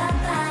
bye.